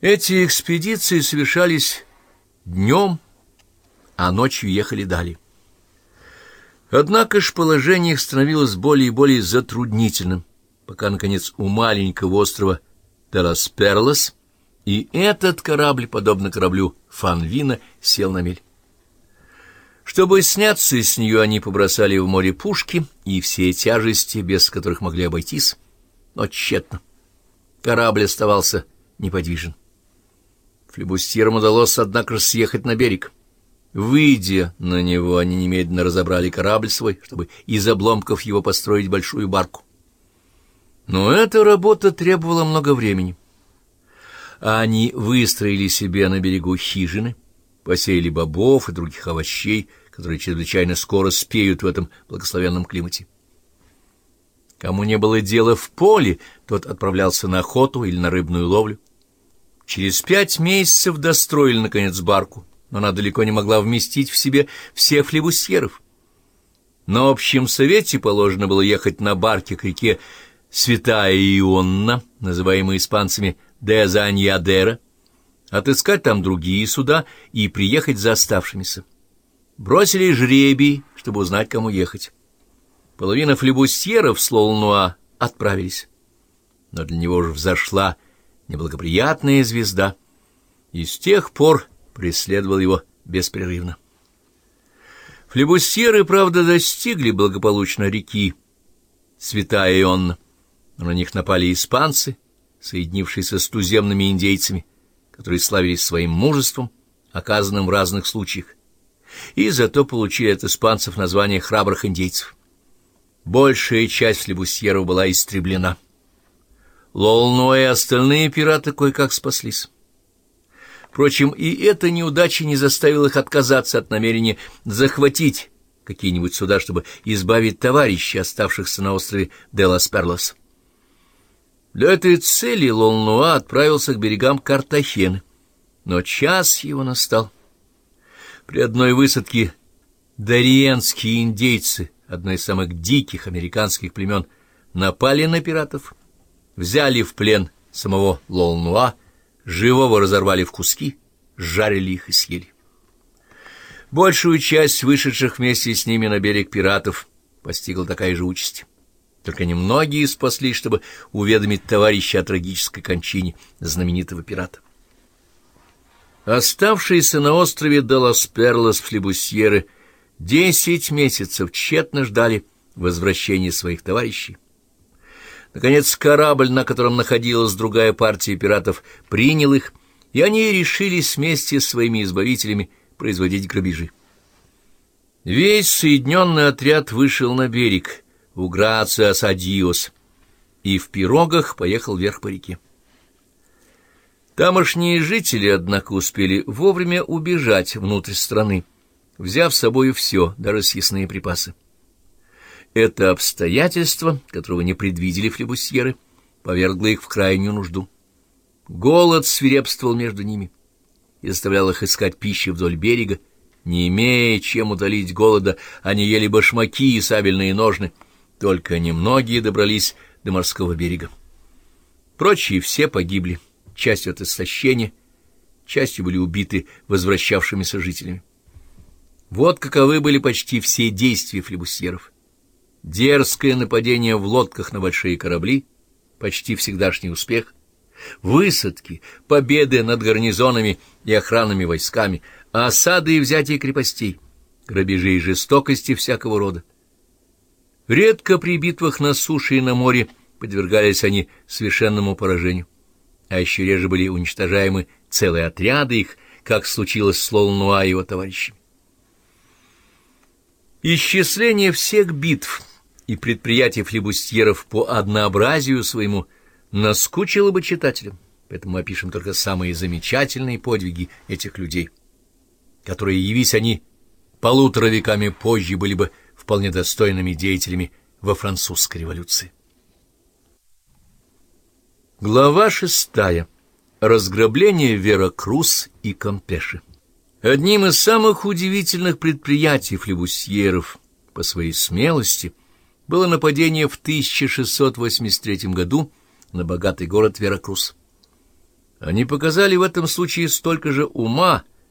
Эти экспедиции совершались днем, а ночью ехали далее. Однако ж положение их становилось более и более затруднительным, пока, наконец, у маленького острова Делас Перлос и этот корабль, подобно кораблю Фанвина, сел на мель. Чтобы сняться с нее, они побросали в море пушки и все тяжести, без которых могли обойтись, но тщетно. Корабль оставался неподвижен. Флебустьерам удалось, однако, съехать на берег. Выйдя на него, они немедленно разобрали корабль свой, чтобы из обломков его построить большую барку. Но эта работа требовала много времени. Они выстроили себе на берегу хижины, посеяли бобов и других овощей, которые чрезвычайно скоро спеют в этом благословенном климате. Кому не было дела в поле, тот отправлялся на охоту или на рыбную ловлю. Через пять месяцев достроили, наконец, барку, но она далеко не могла вместить в себе всех флебусьеров. На общем совете положено было ехать на барке к реке Святая Ионна, называемой испанцами Дезаньядера, отыскать там другие суда и приехать за оставшимися. Бросили жребий, чтобы узнать, кому ехать. Половина флебусьеров с Лолнуа отправились. Но для него уже взошла неблагоприятная звезда, и с тех пор преследовал его беспрерывно. Флебусьеры, правда, достигли благополучно реки Святая Ионна, но на них напали испанцы, соединившиеся с туземными индейцами, которые славились своим мужеством, оказанным в разных случаях, и зато получили от испанцев название храбрых индейцев. Большая часть флебусьеров была истреблена. Лолно и остальные пираты кое-как спаслись. Впрочем, и эта неудача не заставила их отказаться от намерения захватить какие-нибудь суда, чтобы избавить товарищей, оставшихся на острове Делас-Перлос. Для этой цели Лолнуа отправился к берегам Картахены, но час его настал. При одной высадке дариенские индейцы, одно из самых диких американских племен, напали на пиратов, взяли в плен самого Лолнуа, живого разорвали в куски, жарили их и съели. Большую часть вышедших вместе с ними на берег пиратов постигла такая же участь. Только немногие спаслись, чтобы уведомить товарища о трагической кончине знаменитого пирата. Оставшиеся на острове Далас-Перлос флебусьеры десять месяцев тщетно ждали возвращения своих товарищей. Наконец, корабль, на котором находилась другая партия пиратов, принял их, и они решились вместе с своими избавителями производить грабежи. Весь соединенный отряд вышел на берег у Грациас-Адиос и в пирогах поехал вверх по реке. Тамошние жители, однако, успели вовремя убежать внутрь страны, взяв с собой все, даже съестные припасы. Это обстоятельство, которого не предвидели флебусьеры, повергло их в крайнюю нужду. Голод свирепствовал между ними и заставлял их искать пищи вдоль берега. Не имея чем утолить голода, они ели башмаки и сабельные ножны. Только немногие добрались до морского берега. Прочие все погибли, частью от истощения, частью были убиты возвращавшимися жителями. Вот каковы были почти все действия флебусьеров дерзкое нападение в лодках на большие корабли, почти всегдашний успех, высадки, победы над гарнизонами и охранными войсками, осады и взятие крепостей, грабежи и жестокости всякого рода. Редко при битвах на суше и на море подвергались они совершенному поражению, а еще реже были уничтожаемы целые отряды их, как случилось с Лолнуа и его товарищами. Исчисление всех битв и предприятий флебустьеров по однообразию своему наскучило бы читателям, поэтому мы опишем только самые замечательные подвиги этих людей, которые, явись они полутора веками позже, были бы вполне достойными деятелями во французской революции. Глава шестая. Разграбление Веракрус и Кампеши. Одним из самых удивительных предприятий флебусьеров по своей смелости – было нападение в 1683 году на богатый город Веракрус. Они показали в этом случае столько же ума,